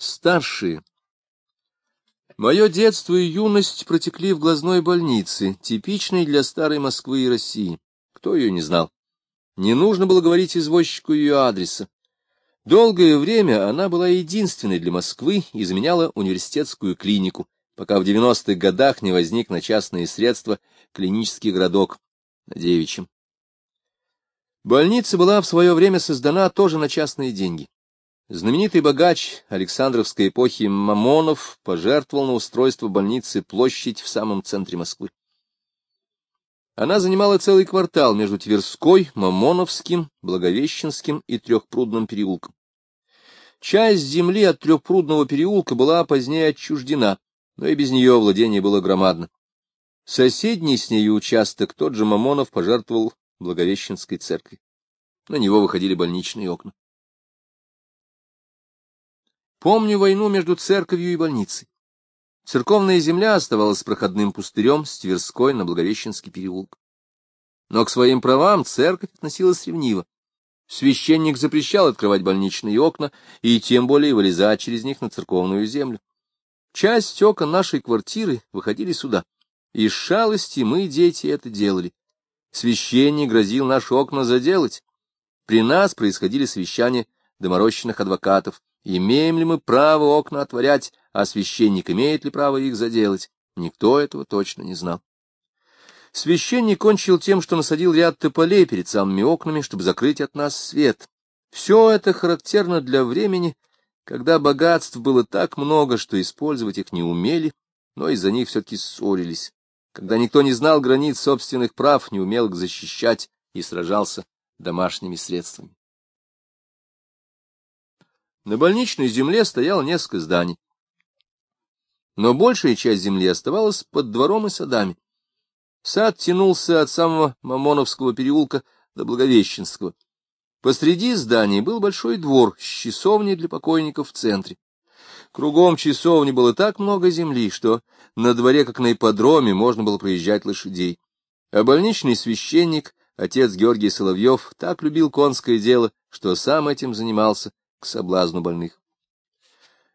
Старшие. Мое детство и юность протекли в глазной больнице, типичной для старой Москвы и России. Кто ее не знал? Не нужно было говорить извозчику ее адреса. Долгое время она была единственной для Москвы и заменяла университетскую клинику, пока в 90-х годах не возник на частные средства клинический городок на Девичьем. Больница была в свое время создана тоже на частные деньги. Знаменитый богач Александровской эпохи Мамонов пожертвовал на устройство больницы площадь в самом центре Москвы. Она занимала целый квартал между Тверской, Мамоновским, Благовещенским и Трехпрудным переулком. Часть земли от Трехпрудного переулка была позднее отчуждена, но и без нее владение было громадно. Соседний с нею участок тот же Мамонов пожертвовал Благовещенской церкви. На него выходили больничные окна. Помню войну между церковью и больницей. Церковная земля оставалась проходным пустырем с Тверской на Благовещенский переулок. Но к своим правам церковь относилась ревниво. Священник запрещал открывать больничные окна и тем более вылезать через них на церковную землю. Часть окон нашей квартиры выходили сюда. Из шалости мы, дети, это делали. Священник грозил наши окна заделать. При нас происходили совещания доморощенных адвокатов. Имеем ли мы право окна отворять, а священник имеет ли право их заделать? Никто этого точно не знал. Священник кончил тем, что насадил ряд тополей перед самыми окнами, чтобы закрыть от нас свет. Все это характерно для времени, когда богатств было так много, что использовать их не умели, но из-за них все-таки ссорились, когда никто не знал границ собственных прав, не умел их защищать и сражался домашними средствами. На больничной земле стояло несколько зданий. Но большая часть земли оставалась под двором и садами. Сад тянулся от самого Мамоновского переулка до Благовещенского. Посреди здания был большой двор с часовней для покойников в центре. Кругом часовни было так много земли, что на дворе, как на ипподроме, можно было проезжать лошадей. А больничный священник, отец Георгий Соловьев, так любил конское дело, что сам этим занимался к соблазну больных.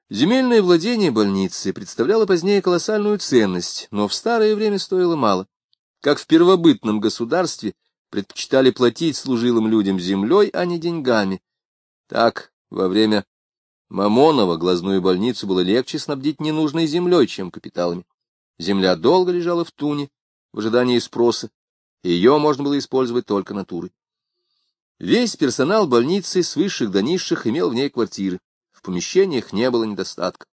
Земельное владение больницы представляло позднее колоссальную ценность, но в старое время стоило мало. Как в первобытном государстве предпочитали платить служилым людям землей, а не деньгами. Так, во время Мамонова глазную больницу было легче снабдить ненужной землей, чем капиталами. Земля долго лежала в туне, в ожидании спроса, ее можно было использовать только натурой. Весь персонал больницы с высших до низших имел в ней квартиры. В помещениях не было недостатка.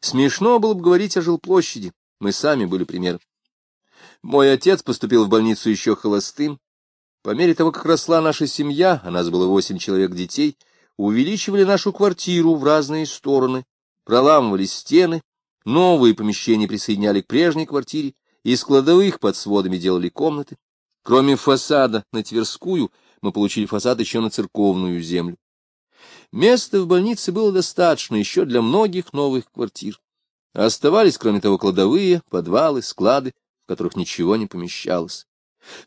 Смешно было бы говорить о жилплощади. Мы сами были примером. Мой отец поступил в больницу еще холостым. По мере того, как росла наша семья, а нас было восемь человек детей, увеличивали нашу квартиру в разные стороны, проламывали стены, новые помещения присоединяли к прежней квартире, из кладовых под сводами делали комнаты. Кроме фасада на Тверскую — мы получили фасад еще на церковную землю. Места в больнице было достаточно еще для многих новых квартир. Оставались, кроме того, кладовые, подвалы, склады, в которых ничего не помещалось.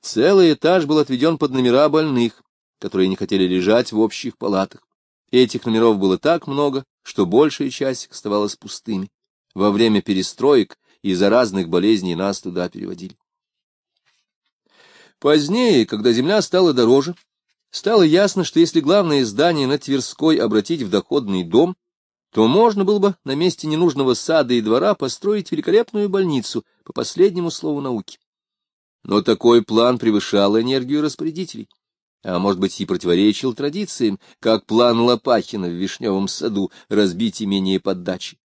Целый этаж был отведен под номера больных, которые не хотели лежать в общих палатах. Этих номеров было так много, что большая часть оставалась пустыми. Во время перестроек из-за разных болезней нас туда переводили. Позднее, когда земля стала дороже, стало ясно, что если главное здание на Тверской обратить в доходный дом, то можно было бы на месте ненужного сада и двора построить великолепную больницу по последнему слову науки. Но такой план превышал энергию распорядителей, а может быть и противоречил традициям, как план Лопахина в Вишневом саду разбить имение под дачей.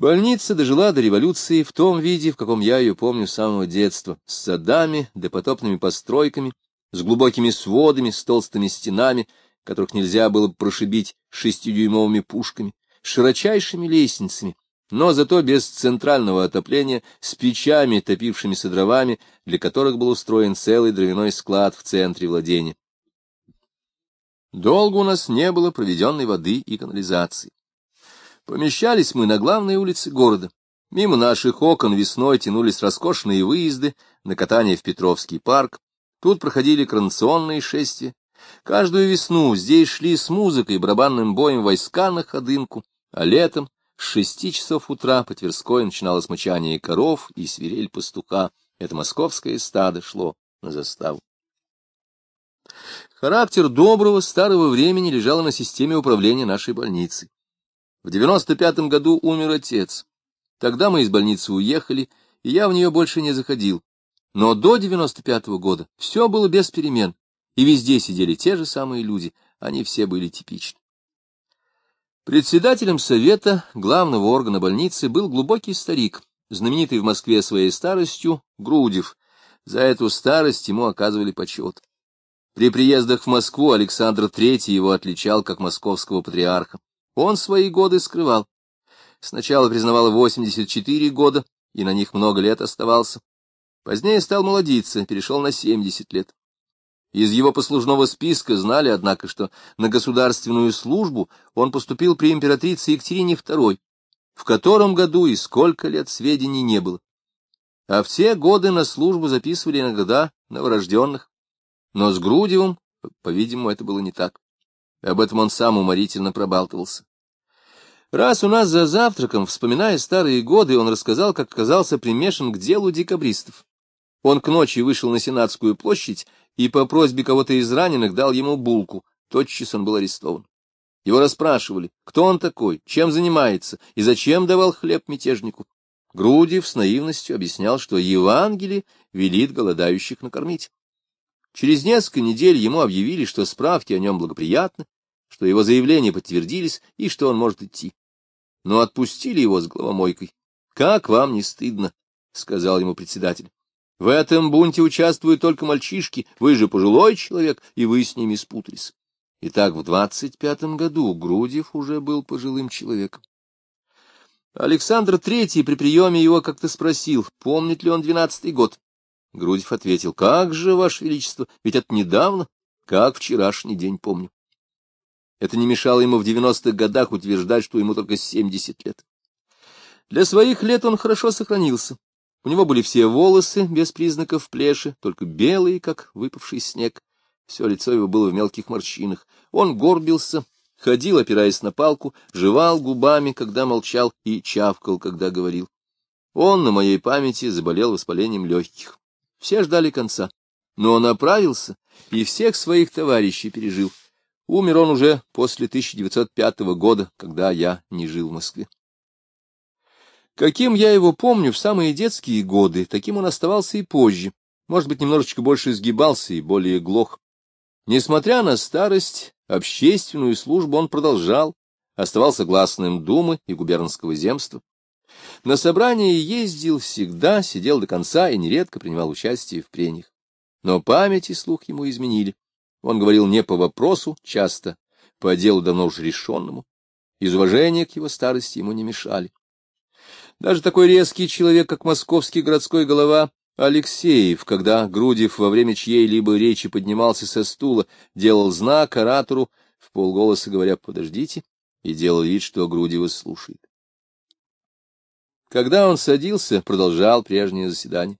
Больница дожила до революции в том виде, в каком я ее помню с самого детства, с садами, допотопными постройками, с глубокими сводами, с толстыми стенами, которых нельзя было прошибить шестидюймовыми пушками, широчайшими лестницами, но зато без центрального отопления, с печами, топившимися дровами, для которых был устроен целый дровяной склад в центре владения. Долго у нас не было проведенной воды и канализации. Помещались мы на главной улице города. Мимо наших окон весной тянулись роскошные выезды на катание в Петровский парк, Тут проходили коронационные шествия. Каждую весну здесь шли с музыкой и барабанным боем войска на ходынку, а летом с шести часов утра по Тверской начиналось мычание коров и свирель пастуха. Это московское стадо шло на заставу. Характер доброго старого времени лежал на системе управления нашей больницы. В девяносто пятом году умер отец. Тогда мы из больницы уехали, и я в нее больше не заходил. Но до девяносто пятого года все было без перемен, и везде сидели те же самые люди, они все были типичны. Председателем совета главного органа больницы был глубокий старик, знаменитый в Москве своей старостью Грудев. За эту старость ему оказывали почет. При приездах в Москву Александр III его отличал как московского патриарха. Он свои годы скрывал. Сначала признавал 84 года, и на них много лет оставался. Позднее стал молодиться, перешел на 70 лет. Из его послужного списка знали, однако, что на государственную службу он поступил при императрице Екатерине II, в котором году и сколько лет сведений не было. А в те годы на службу записывали иногда новорожденных. Но с Грудевым, по-видимому, это было не так. Об этом он сам уморительно пробалтывался. Раз у нас за завтраком, вспоминая старые годы, он рассказал, как оказался примешан к делу декабристов. Он к ночи вышел на Сенатскую площадь и по просьбе кого-то из раненых дал ему булку. Тотчас он был арестован. Его расспрашивали, кто он такой, чем занимается и зачем давал хлеб мятежнику. Грудев с наивностью объяснял, что Евангелие велит голодающих накормить. Через несколько недель ему объявили, что справки о нем благоприятны, что его заявления подтвердились и что он может идти. Но отпустили его с головомойкой. — Как вам не стыдно? — сказал ему председатель. В этом бунте участвуют только мальчишки, вы же пожилой человек, и вы с ними спутались. Итак, в двадцать пятом году Грудев уже был пожилым человеком. Александр Третий при приеме его как-то спросил, помнит ли он двенадцатый год. Грудев ответил, как же, Ваше Величество, ведь это недавно, как вчерашний день помню. Это не мешало ему в девяностых годах утверждать, что ему только семьдесят лет. Для своих лет он хорошо сохранился. У него были все волосы без признаков плеши, только белые, как выпавший снег. Все лицо его было в мелких морщинах. Он горбился, ходил, опираясь на палку, жевал губами, когда молчал, и чавкал, когда говорил. Он на моей памяти заболел воспалением легких. Все ждали конца. Но он оправился и всех своих товарищей пережил. Умер он уже после 1905 года, когда я не жил в Москве. Каким я его помню в самые детские годы, таким он оставался и позже. Может быть, немножечко больше сгибался и более глох. Несмотря на старость, общественную службу он продолжал, оставался гласным Думы и губернского земства. На собрания ездил всегда, сидел до конца и нередко принимал участие в прениях. Но память и слух ему изменили. Он говорил не по вопросу, часто, по делу давно уж решенному. Из уважения к его старости ему не мешали. Даже такой резкий человек, как московский городской голова Алексеев, когда Грудев во время чьей-либо речи поднимался со стула, делал знак оратору, в полголоса говоря «подождите», и делал вид, что Грудева слушает. Когда он садился, продолжал прежнее заседание.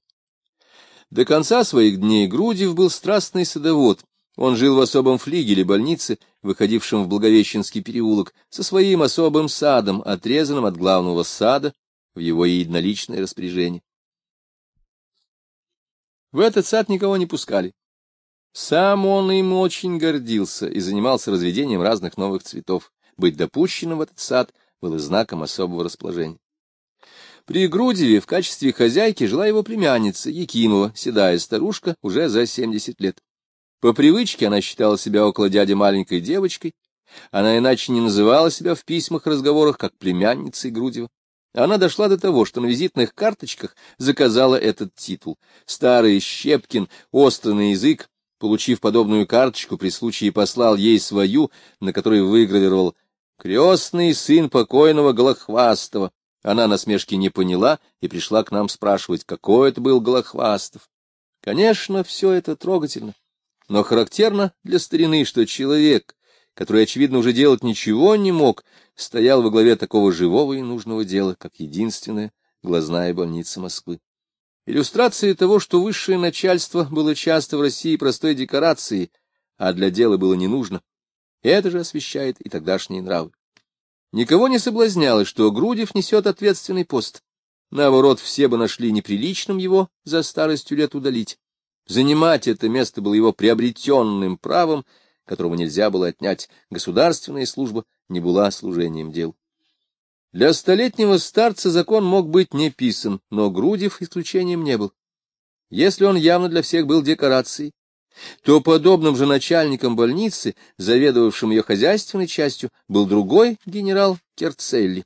До конца своих дней Грудев был страстный садовод. Он жил в особом флигеле больницы, выходившем в Благовещенский переулок, со своим особым садом, отрезанным от главного сада, в его единоличное распоряжение. В этот сад никого не пускали. Сам он им очень гордился и занимался разведением разных новых цветов. Быть допущенным в этот сад было знаком особого расположения. При Грудеве в качестве хозяйки жила его племянница Якимова, седая старушка, уже за семьдесят лет. По привычке она считала себя около дяди маленькой девочкой, она иначе не называла себя в письмах-разговорах, как племянницей Грудева. Она дошла до того, что на визитных карточках заказала этот титул. Старый Щепкин, острый язык, получив подобную карточку, при случае послал ей свою, на которой выгравировал «Крестный сын покойного Голохвастова». Она насмешки не поняла и пришла к нам спрашивать, какой это был Голохвастов. Конечно, все это трогательно, но характерно для старины, что человек, который, очевидно, уже делать ничего не мог, стоял во главе такого живого и нужного дела, как единственная глазная больница Москвы. Иллюстрацией того, что высшее начальство было часто в России простой декорацией, а для дела было не нужно, это же освещает и тогдашние нравы. Никого не соблазняло, что Грудев несет ответственный пост. Наоборот, все бы нашли неприличным его за старостью лет удалить. Занимать это место было его приобретенным правом, которого нельзя было отнять. Государственная служба не была служением дел. Для столетнего старца закон мог быть не писан, но Грудев исключением не был. Если он явно для всех был декорацией, то подобным же начальником больницы, заведовавшим ее хозяйственной частью, был другой генерал Керцелли.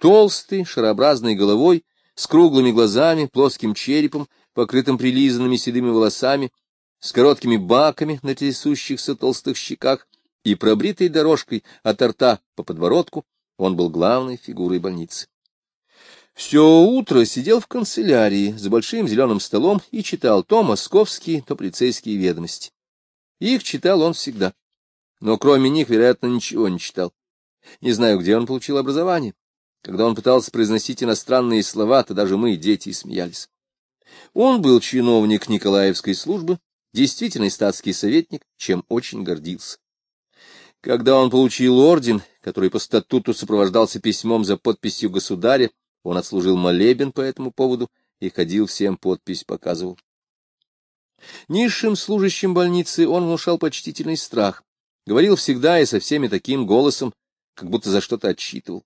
Толстый, шарообразной головой, с круглыми глазами, плоским черепом, покрытым прилизанными седыми волосами, с короткими баками на трясущихся толстых щеках и пробритой дорожкой от рта по подбородку, он был главной фигурой больницы. Все утро сидел в канцелярии за большим зеленым столом и читал то московские, то полицейские ведомости. Их читал он всегда, но кроме них, вероятно, ничего не читал. Не знаю, где он получил образование. Когда он пытался произносить иностранные слова, то даже мы, дети, смеялись. Он был чиновник Николаевской службы, действительный статский советник, чем очень гордился. Когда он получил орден, который по статуту сопровождался письмом за подписью государя, он отслужил молебен по этому поводу и ходил всем подпись показывал. Низшим служащим больницы он внушал почтительный страх, говорил всегда и со всеми таким голосом, как будто за что-то отчитывал.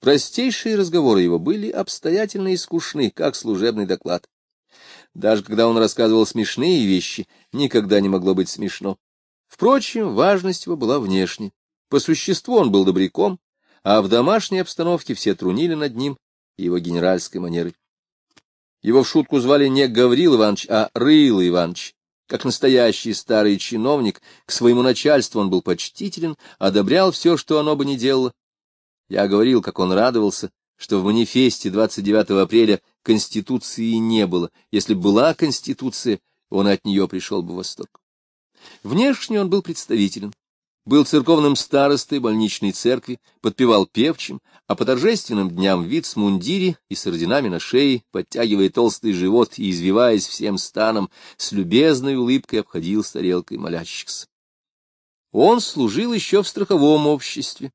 Простейшие разговоры его были обстоятельны и скучны, как служебный доклад. Даже когда он рассказывал смешные вещи, никогда не могло быть смешно. Впрочем, важность его была внешней. По существу он был добряком, а в домашней обстановке все трунили над ним и его генеральской манерой. Его в шутку звали не Гаврил Иванович, а Рыл Иванович. Как настоящий старый чиновник, к своему начальству он был почтителен, одобрял все, что оно бы не делало. Я говорил, как он радовался, что в манифесте 29 апреля Конституции не было. Если была Конституция, он от нее пришел бы в восторг. Внешне он был представителен был церковным старостой больничной церкви, подпевал певчим, а по торжественным дням вид с мундире и с орденами на шее, подтягивая толстый живот и извиваясь всем станом, с любезной улыбкой обходил с тарелкой молящихся. Он служил еще в страховом обществе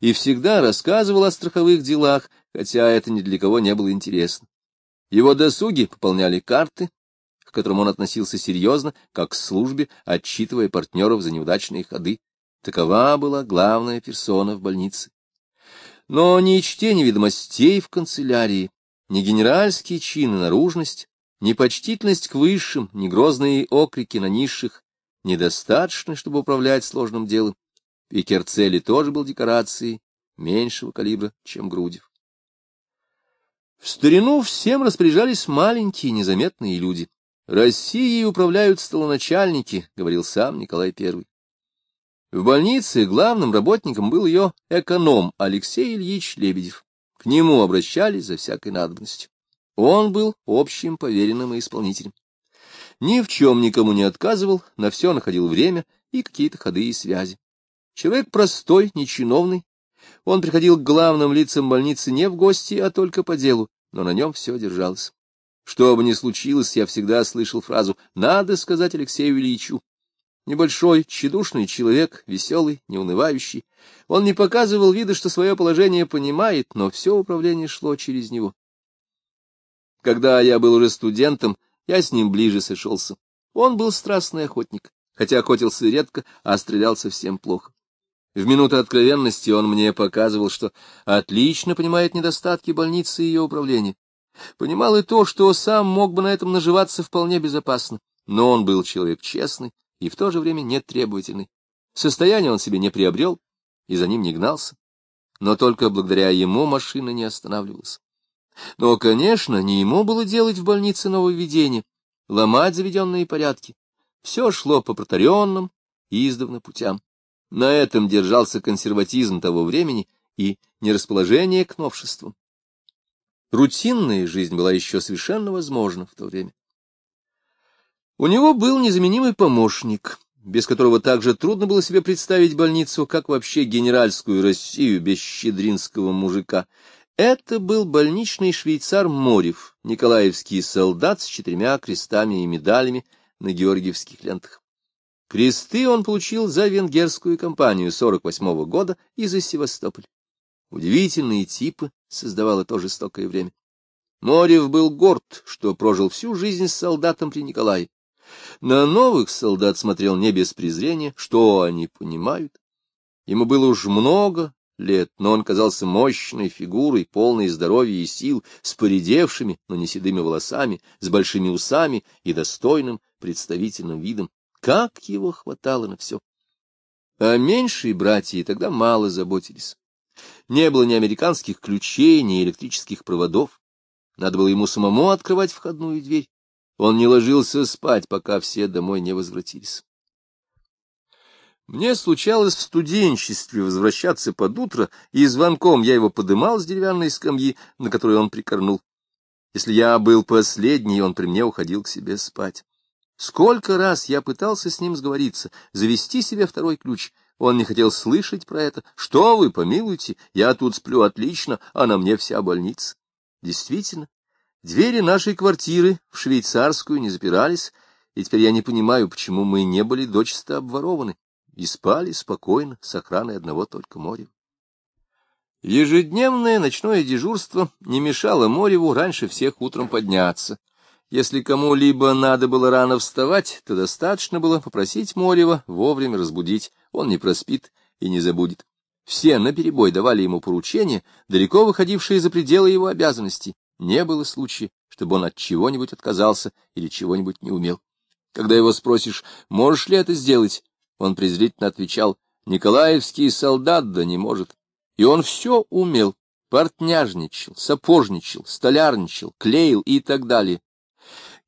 и всегда рассказывал о страховых делах, хотя это ни для кого не было интересно. Его досуги пополняли карты, к которым он относился серьезно, как к службе, отчитывая партнеров за неудачные ходы. Такова была главная персона в больнице. Но ни чтение ведомостей в канцелярии, ни генеральские чины наружность, ни почтительность к высшим, ни грозные окрики на низших недостаточно, чтобы управлять сложным делом. И Керцели тоже был декорацией меньшего калибра, чем Грудев. В старину всем распоряжались маленькие незаметные люди. Россией управляют столоначальники, — говорил сам Николай I. В больнице главным работником был ее эконом Алексей Ильич Лебедев. К нему обращались за всякой надобностью. Он был общим поверенным и исполнителем. Ни в чем никому не отказывал, на все находил время и какие-то ходы и связи. Человек простой, нечиновный. Он приходил к главным лицам больницы не в гости, а только по делу, но на нем все держалось. Что бы ни случилось, я всегда слышал фразу «надо сказать Алексею Ильичу». Небольшой, тщедушный человек, веселый, неунывающий. Он не показывал вида, что свое положение понимает, но все управление шло через него. Когда я был уже студентом, я с ним ближе сошелся. Он был страстный охотник, хотя охотился редко, а стрелял совсем плохо. В минуты откровенности он мне показывал, что отлично понимает недостатки больницы и ее управления. Понимал и то, что сам мог бы на этом наживаться вполне безопасно. Но он был человек честный, и в то же время нетребовательный. Состояние он себе не приобрел и за ним не гнался, но только благодаря ему машина не останавливалась. Но, конечно, не ему было делать в больнице нововведения, ломать заведенные порядки. Все шло по протаренным и издавна путям. На этом держался консерватизм того времени и нерасположение к новшествам. Рутинная жизнь была еще совершенно возможна в то время. У него был незаменимый помощник, без которого также трудно было себе представить больницу, как вообще генеральскую Россию без щедринского мужика. Это был больничный швейцар Морев, николаевский солдат с четырьмя крестами и медалями на георгиевских лентах. Кресты он получил за венгерскую кампанию 48 -го года и за Севастополь. Удивительные типы создавало то жестокое время. Морев был горд, что прожил всю жизнь с солдатом при Николае. На новых солдат смотрел не без презрения, что они понимают. Ему было уж много лет, но он казался мощной фигурой, полной здоровья и сил, с поредевшими, но не седыми волосами, с большими усами и достойным представительным видом. Как его хватало на все! А меньшие братья тогда мало заботились. Не было ни американских ключей, ни электрических проводов. Надо было ему самому открывать входную дверь. Он не ложился спать, пока все домой не возвратились. Мне случалось в студенчестве возвращаться под утро, и звонком я его подымал с деревянной скамьи, на которой он прикорнул. Если я был последний, он при мне уходил к себе спать. Сколько раз я пытался с ним сговориться, завести себе второй ключ. Он не хотел слышать про это. Что вы, помилуйте, я тут сплю отлично, а на мне вся больница. Действительно, двери нашей квартиры в швейцарскую не запирались, и теперь я не понимаю, почему мы не были дочисто обворованы и спали спокойно с охраной одного только моря. Ежедневное ночное дежурство не мешало Мореву раньше всех утром подняться. Если кому-либо надо было рано вставать, то достаточно было попросить Морева вовремя разбудить, он не проспит и не забудет. Все наперебой давали ему поручения, далеко выходившие за пределы его обязанностей. Не было случая, чтобы он от чего-нибудь отказался или чего-нибудь не умел. Когда его спросишь, можешь ли это сделать, он презрительно отвечал, Николаевский солдат да не может. И он все умел, портняжничал, сапожничал, столярничал, клеил и так далее.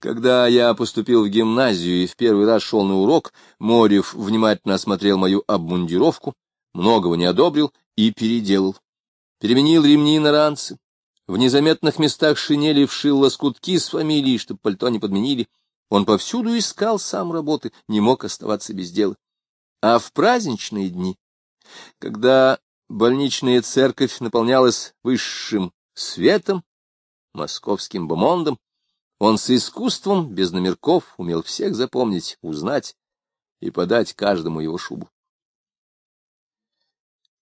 Когда я поступил в гимназию и в первый раз шел на урок, Морев внимательно осмотрел мою обмундировку, многого не одобрил и переделал. Переменил ремни на ранцы, в незаметных местах шинели вшил лоскутки с фамилией, чтобы пальто не подменили. Он повсюду искал сам работы, не мог оставаться без дела. А в праздничные дни, когда больничная церковь наполнялась высшим светом, московским бомондом, он с искусством, без номерков, умел всех запомнить, узнать и подать каждому его шубу.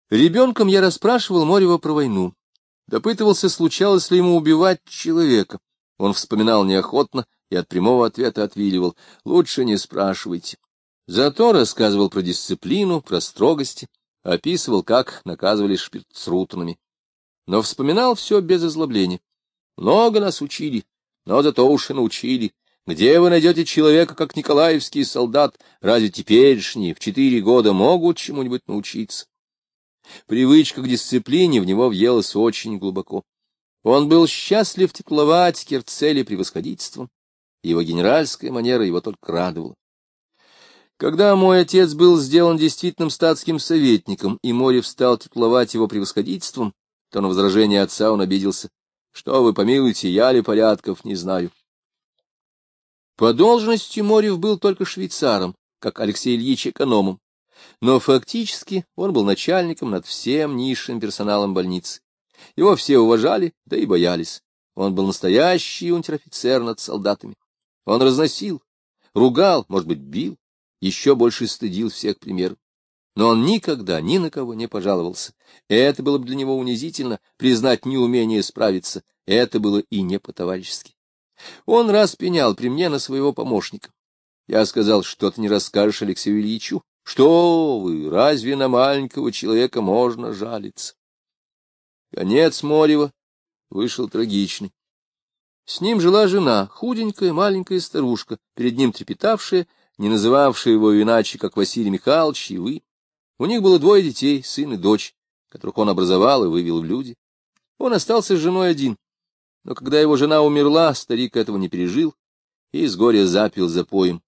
Ребенком я расспрашивал Морева про войну. Допытывался, случалось ли ему убивать человека. Он вспоминал неохотно и от прямого ответа отвиливал. Лучше не спрашивайте. Зато рассказывал про дисциплину, про строгости, описывал, как наказывали шпицрутанами. Но вспоминал все без озлобления. Много нас учили, но зато уж и научили. Где вы найдете человека, как николаевский солдат? Разве теперешние в четыре года могут чему-нибудь научиться? Привычка к дисциплине в него въелась очень глубоко. Он был счастлив тепловать Керцели превосходительством, его генеральская манера его только радовала. Когда мой отец был сделан действительным статским советником, и Морев стал тепловать его превосходительством, то на возражение отца он обиделся. Что вы помилуете, я ли порядков не знаю. По должности Морев был только швейцаром, как Алексей Ильич экономом но фактически он был начальником над всем низшим персоналом больницы. Его все уважали, да и боялись. Он был настоящий унтер-офицер над солдатами. Он разносил, ругал, может быть, бил, еще больше стыдил всех примеров. Но он никогда ни на кого не пожаловался. Это было бы для него унизительно, признать неумение справиться. Это было и не по-товарищески. Он раз пенял при мне на своего помощника. Я сказал, что ты не расскажешь Алексею Ильичу. Что вы, разве на маленького человека можно жалиться? Конец Морева вышел трагичный. С ним жила жена, худенькая маленькая старушка, перед ним трепетавшая, не называвшая его иначе, как Василий Михайлович и вы. У них было двое детей, сын и дочь, которых он образовал и вывел в люди. Он остался с женой один, но когда его жена умерла, старик этого не пережил и с горя запил запоем.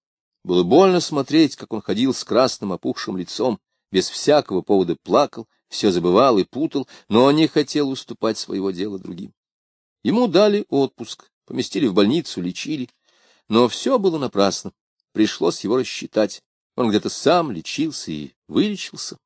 Было больно смотреть, как он ходил с красным опухшим лицом, без всякого повода плакал, все забывал и путал, но не хотел уступать своего дела другим. Ему дали отпуск, поместили в больницу, лечили, но все было напрасно, пришлось его рассчитать. Он где-то сам лечился и вылечился.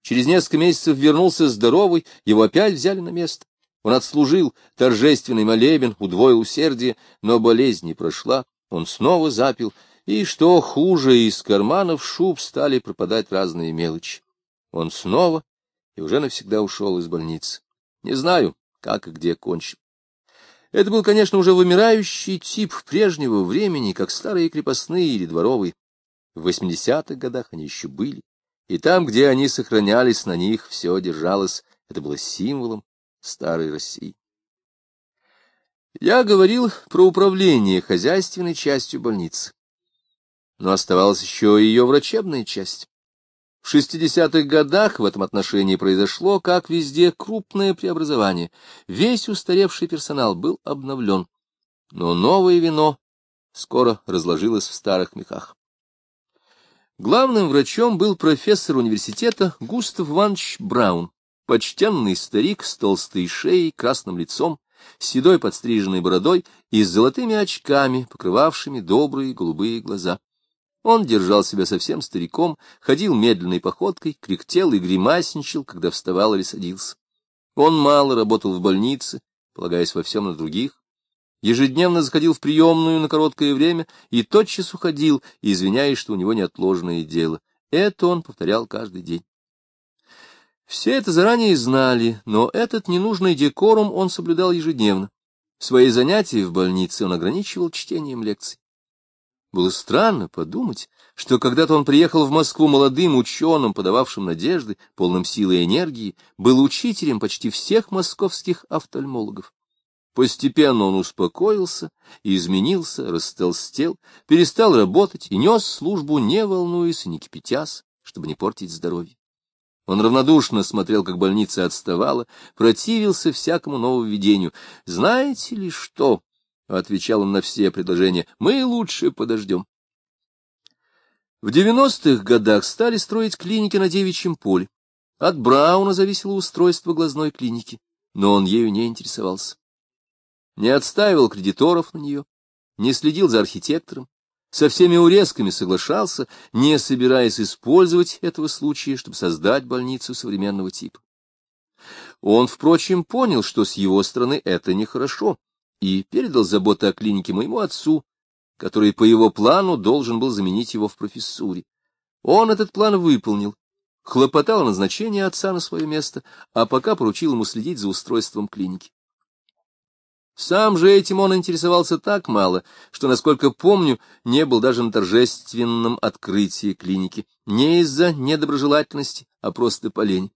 Через несколько месяцев вернулся здоровый, его опять взяли на место. Он отслужил торжественный молебен, удвоил усердие, но болезнь не прошла, он снова запил, и, что хуже, из карманов шуб стали пропадать разные мелочи. Он снова и уже навсегда ушел из больницы. Не знаю, как и где кончим. Это был, конечно, уже вымирающий тип прежнего времени, как старые крепостные или дворовые. В 80-х годах они еще были, и там, где они сохранялись, на них все держалось. Это было символом старой России. Я говорил про управление хозяйственной частью больницы. Но оставалась еще и ее врачебная часть. В 60-х годах в этом отношении произошло, как везде, крупное преобразование. Весь устаревший персонал был обновлен. Но новое вино скоро разложилось в старых мехах. Главным врачом был профессор университета Густав Иванович Браун, почтенный старик с толстой шеей, красным лицом, седой подстриженной бородой и с золотыми очками, покрывавшими добрые голубые глаза. Он держал себя совсем стариком, ходил медленной походкой, кряхтел и гримасничал, когда вставал или садился. Он мало работал в больнице, полагаясь во всем на других. Ежедневно заходил в приемную на короткое время и тотчас уходил, извиняясь, что у него неотложное дело. Это он повторял каждый день. Все это заранее знали, но этот ненужный декорум он соблюдал ежедневно. Свои занятия в больнице он ограничивал чтением лекций. Было странно подумать, что когда-то он приехал в Москву молодым ученым, подававшим надежды, полным силы и энергии, был учителем почти всех московских офтальмологов. Постепенно он успокоился, изменился, растолстел, перестал работать и нес службу, не волнуясь и не кипятясь, чтобы не портить здоровье. Он равнодушно смотрел, как больница отставала, противился всякому нововведению. «Знаете ли что?» — отвечал он на все предложения, — мы лучше подождем. В девяностых годах стали строить клиники на девичьем поле. От Брауна зависело устройство глазной клиники, но он ею не интересовался. Не отстаивал кредиторов на нее, не следил за архитектором, со всеми урезками соглашался, не собираясь использовать этого случая, чтобы создать больницу современного типа. Он, впрочем, понял, что с его стороны это нехорошо, и передал заботы о клинике моему отцу, который по его плану должен был заменить его в профессуре. Он этот план выполнил, хлопотал о назначении отца на свое место, а пока поручил ему следить за устройством клиники. Сам же этим он интересовался так мало, что, насколько помню, не был даже на торжественном открытии клиники, не из-за недоброжелательности, а просто по лени.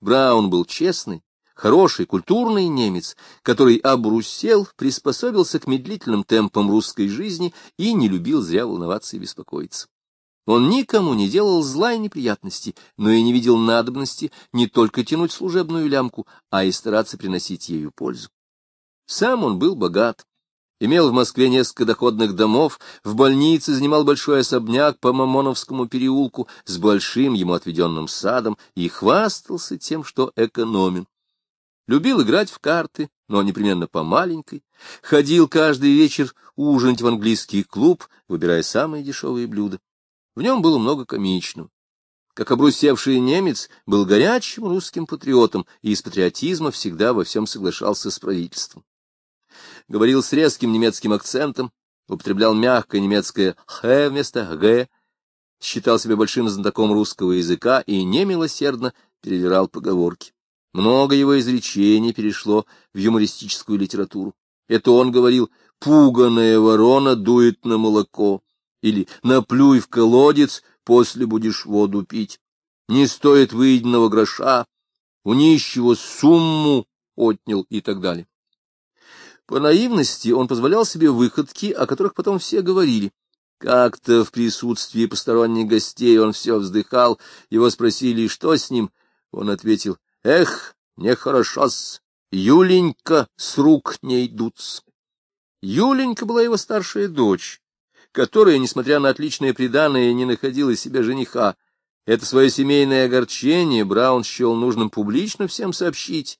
Браун был честный, Хороший, культурный немец, который обрусел, приспособился к медлительным темпам русской жизни и не любил зря волноваться и беспокоиться. Он никому не делал зла и неприятностей, но и не видел надобности не только тянуть служебную лямку, а и стараться приносить ею пользу. Сам он был богат, имел в Москве несколько доходных домов, в больнице занимал большой особняк по Мамоновскому переулку с большим ему отведенным садом и хвастался тем, что экономен. Любил играть в карты, но непременно по маленькой. Ходил каждый вечер ужинать в английский клуб, выбирая самые дешевые блюда. В нем было много комичного. Как обрусевший немец, был горячим русским патриотом и из патриотизма всегда во всем соглашался с правительством. Говорил с резким немецким акцентом, употреблял мягкое немецкое «х» вместо «г», считал себя большим знатоком русского языка и немилосердно перевирал поговорки. Много его изречений перешло в юмористическую литературу. Это он говорил «пуганая ворона дует на молоко» или «наплюй в колодец, после будешь воду пить». «Не стоит выеденного гроша», «у нищего сумму отнял» и так далее. По наивности он позволял себе выходки, о которых потом все говорили. Как-то в присутствии посторонних гостей он все вздыхал, его спросили, что с ним. Он ответил, Эх, нехорошо-с, Юленька с рук не идут. Юленька была его старшая дочь, которая, несмотря на отличное преданное, не находила себе жениха. Это свое семейное огорчение Браун счел нужным публично всем сообщить.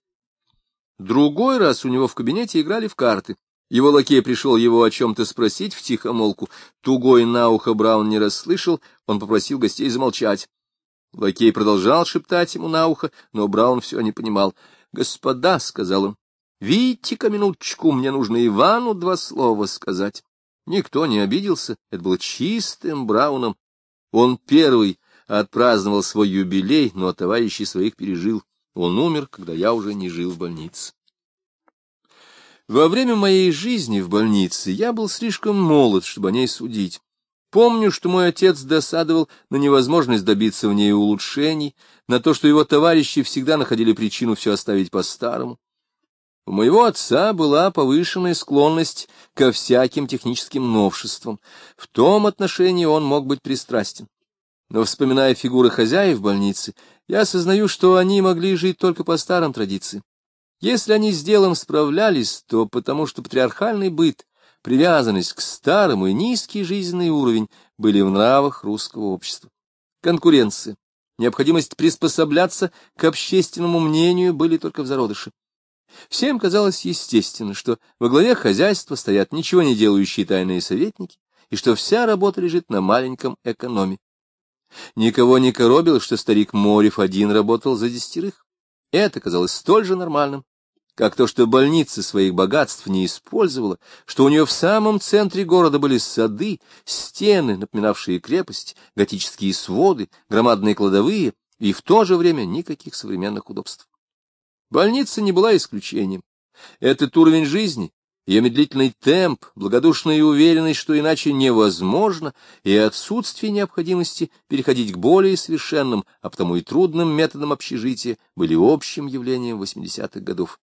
Другой раз у него в кабинете играли в карты. Его лакей пришел его о чем-то спросить в тихомолку. Тугой на ухо Браун не расслышал, он попросил гостей замолчать. Лакей продолжал шептать ему на ухо, но Браун все не понимал. — Господа, — сказал он, — видите-ка минуточку, мне нужно Ивану два слова сказать. Никто не обиделся, это было чистым Брауном. Он первый отпраздновал свой юбилей, но товарищей своих пережил. Он умер, когда я уже не жил в больнице. Во время моей жизни в больнице я был слишком молод, чтобы о ней судить. Помню, что мой отец досадовал на невозможность добиться в ней улучшений, на то, что его товарищи всегда находили причину все оставить по-старому. У моего отца была повышенная склонность ко всяким техническим новшествам. В том отношении он мог быть пристрастен. Но, вспоминая фигуры хозяев больницы, я осознаю, что они могли жить только по старым традициям. Если они с делом справлялись, то потому что патриархальный быт, привязанность к старому и низкий жизненный уровень были в нравах русского общества. Конкуренция, необходимость приспосабляться к общественному мнению были только в зародыше. Всем казалось естественно, что во главе хозяйства стоят ничего не делающие тайные советники, и что вся работа лежит на маленьком экономе. Никого не коробило, что старик Морев один работал за десятерых. Это казалось столь же нормальным, как то, что больница своих богатств не использовала, что у нее в самом центре города были сады, стены, напоминавшие крепость, готические своды, громадные кладовые и в то же время никаких современных удобств. Больница не была исключением. Этот уровень жизни, ее медлительный темп, благодушная уверенность, что иначе невозможно, и отсутствие необходимости переходить к более совершенным, а потому и трудным методам общежития были общим явлением 80-х годов.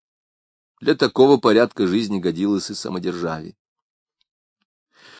Для такого порядка жизни годилось и самодержавие.